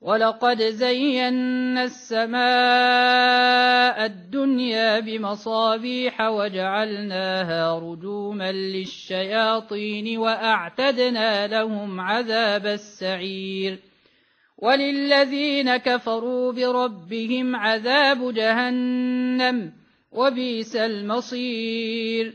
ولقد زينا السماء الدنيا بمصابيح وجعلناها رجوما للشياطين وأعتدنا لهم عذاب السعير وللذين كفروا بربهم عذاب جهنم وبئس المصير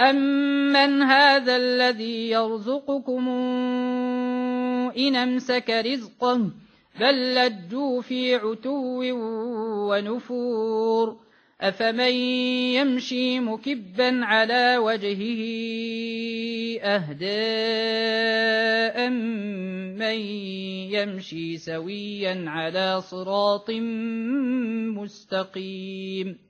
أمن هذا الذي يرزقكم إن أمسك رزقه بل لجوا في عتو ونفور أفمن يمشي مكبا على وجهه أهداء من يمشي سويا على صراط مستقيم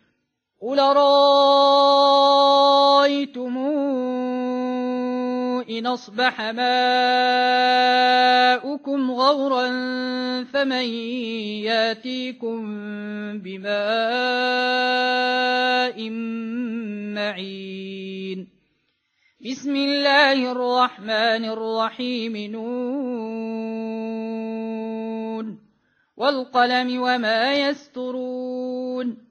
قل رأيتم إن أصبح ماؤكم غورا فمن ياتيكم بماء معين بسم الله الرحمن الرحيم نون والقلم وما يسترون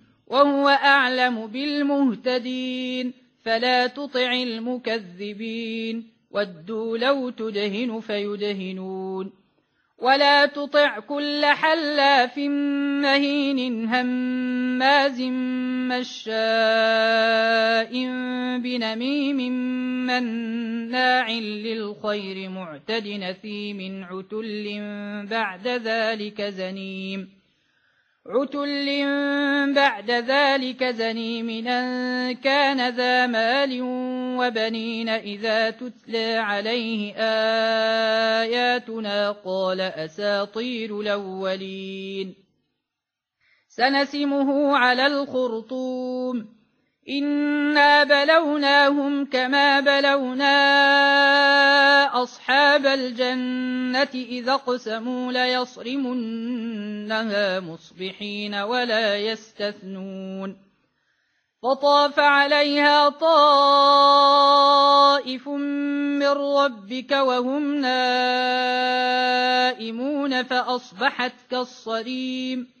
وهو أعلم بالمهتدين فلا تطع المكذبين. ودوا لو تدهن فيدهنون. ولا تطع كل حلاف مهين هماز مشاء بنميم مناع للخير معتد نثيم عتل بعد ذلك زنيم. عتل بعد ذلك زنيم أن كان ذا مال وبنين إذا تتلى عليه آياتنا قال أساطير الأولين سنسمه على الخرطوم إنا بلوناهم كما بلونا أصحاب الجنة إذا اقسموا ليصرمنها مصبحين ولا يستثنون فطاف عليها طائف من ربك وهم نائمون فأصبحت كالصريم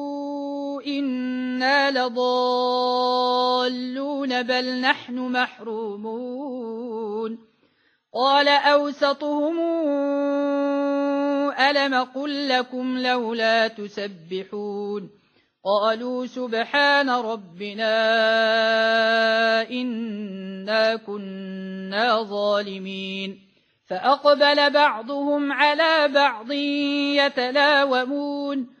إنا لضالون بل نحن محرومون قال أوسطهم ألم قل لكم لولا تسبحون قالوا سبحان ربنا إنا كنا ظالمين فأقبل بعضهم على بعض يتلاومون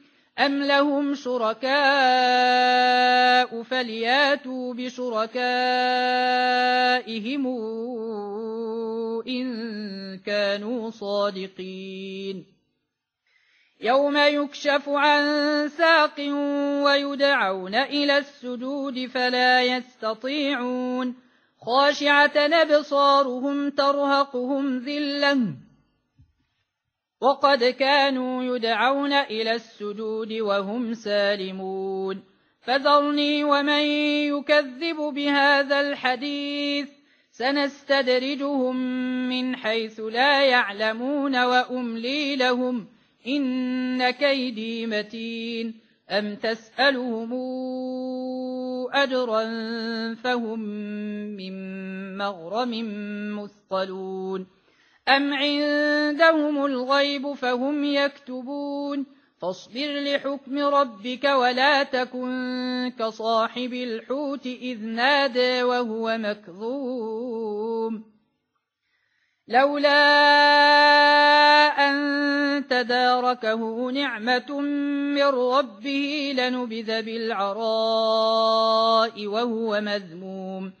أم لهم شركاء فلياتوا بشركائهم إن كانوا صادقين يوم يكشف عن ساق ويدعون إلى السجود فلا يستطيعون خاشعة نبصارهم ترهقهم ذلة وقد كانوا يدعون إلى السجود وهم سالمون. فذرني ومن يكذب بهذا الحديث. سنستدرجهم من حيث لا يعلمون وأملي لهم إن كيدي متين. أم تسألهم أجرا فهم من مغرم مثقلون. أم عندهم الغيب فهم يكتبون فاصبر لحكم ربك ولا تكن كصاحب الحوت إذ نادى وهو مكظوم لولا أن تداركه نعمة من ربه لنبذ بالعراء وهو مذموم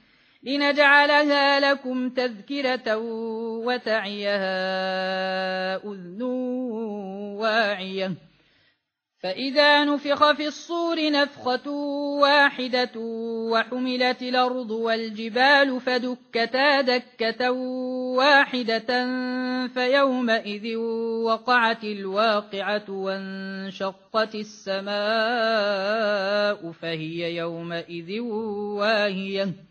لنجعلها لكم تذكرة وتعيها أذن واعية. فإذا نفخ في الصور نفخة واحدة وحملت الأرض والجبال فدكتا دكة واحدة فيومئذ وقعت الواقعة وانشقت السماء فهي يومئذ واهية.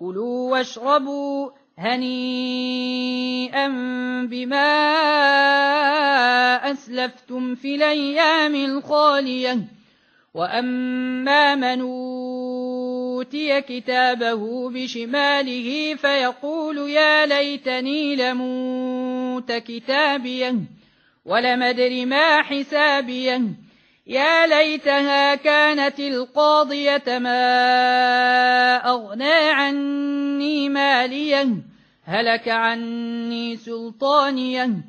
كلوا واشربوا هنيئا بما أسلفتم في الأيام الخالية. وأما من أوتي كتابه بشماله فيقول يا ليتني لموت كتابيه ولم أدر ما حسابيه يا ليتها كانت القاضية ما أغنى عني ماليا هلك عني سلطانيا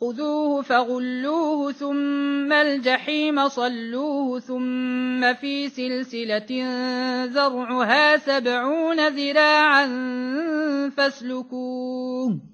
خذوه فغلوه ثم الجحيم صلوه ثم في سلسلة ذرعها سبعون ذراعا فاسلكوه.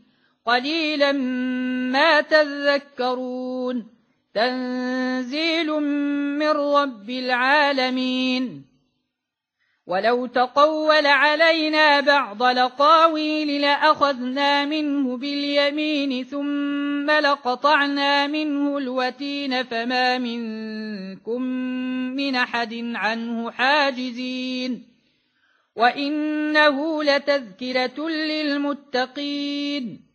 قليلا ما تذكرون تنزيل من رب العالمين. ولو تقول علينا بعض لقاويل لأخذنا منه باليمين ثم لقطعنا منه الوتين فما منكم من أحد عنه حاجزين. وإنه لتذكرة للمتقين.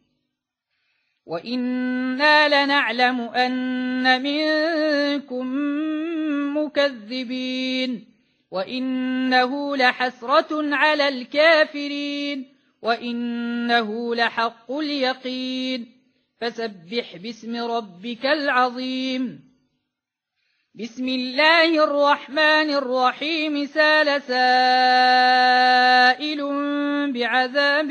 وإنا لنعلم أن منكم مكذبين وإنه لحسرة على الكافرين وإنه لحق اليقين فسبح باسم ربك العظيم بسم الله الرحمن الرحيم سال سائل بعذاب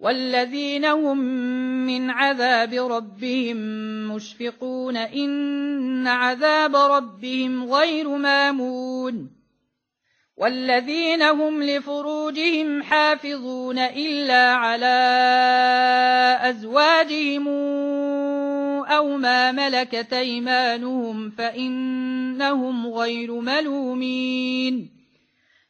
والذين هم من عذاب ربهم مشفقون إن عذاب ربهم غير مامون والذين هم لفروجهم حافظون إلا على أزواجهم أو ما ملكت أيمانهم فإنهم غير ملومين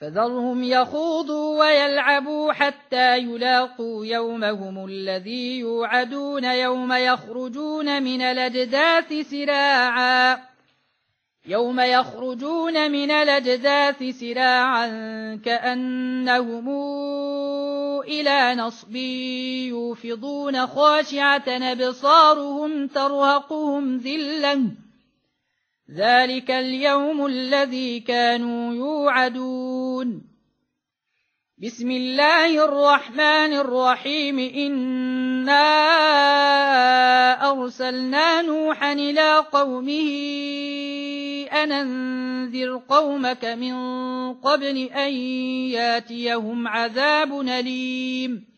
فذرهم يخوضوا ويلعبوا حتى يلاقوا يومهم الذي يوعدون يوم يخرجون من الأجداث سراعا. يوم يخرجون من الأجداث سراعا كأنهم إلى نصب يوفضون خاشعة أبصارهم ترهقهم ذِلَّةٌ. ذلك اليوم الذي كانوا يوعدون. بسم الله الرحمن الرحيم. إنا أرسلنا نوحا إلى قومه أن انذر قومك من قبل أن ياتيهم عذاب أليم.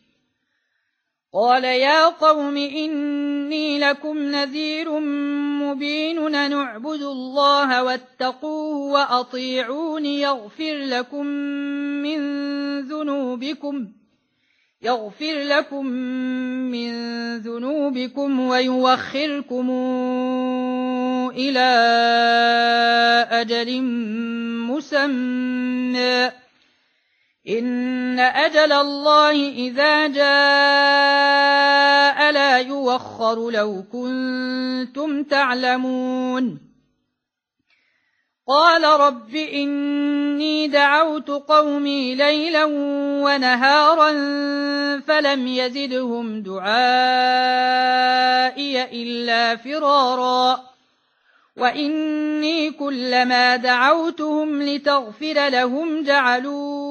قال يا قوم إني لكم نذير مبين نعبد الله واتقوه وأطيعون يغفر لكم من ذنوبكم يغفر لكم من ذنوبكم ويوخركم إلى أجل مسمى إن أجل الله إذا جاء لا يوخر لو كنتم تعلمون. قال رب إني دعوت قومي ليلا ونهارا فلم يزدهم دعائي إلا فرارا. وإني كلما دعوتهم لتغفر لهم جعلوا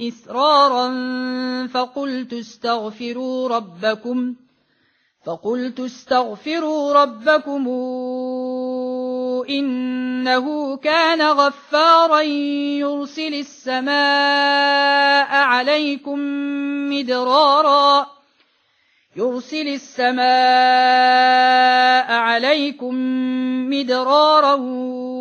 إسرارا فقلت استغفروا ربكم فقلت استغفروا ربكم إنه كان غفارا يرسل السماء عليكم مدرارا يرسل السماء عليكم مدرارا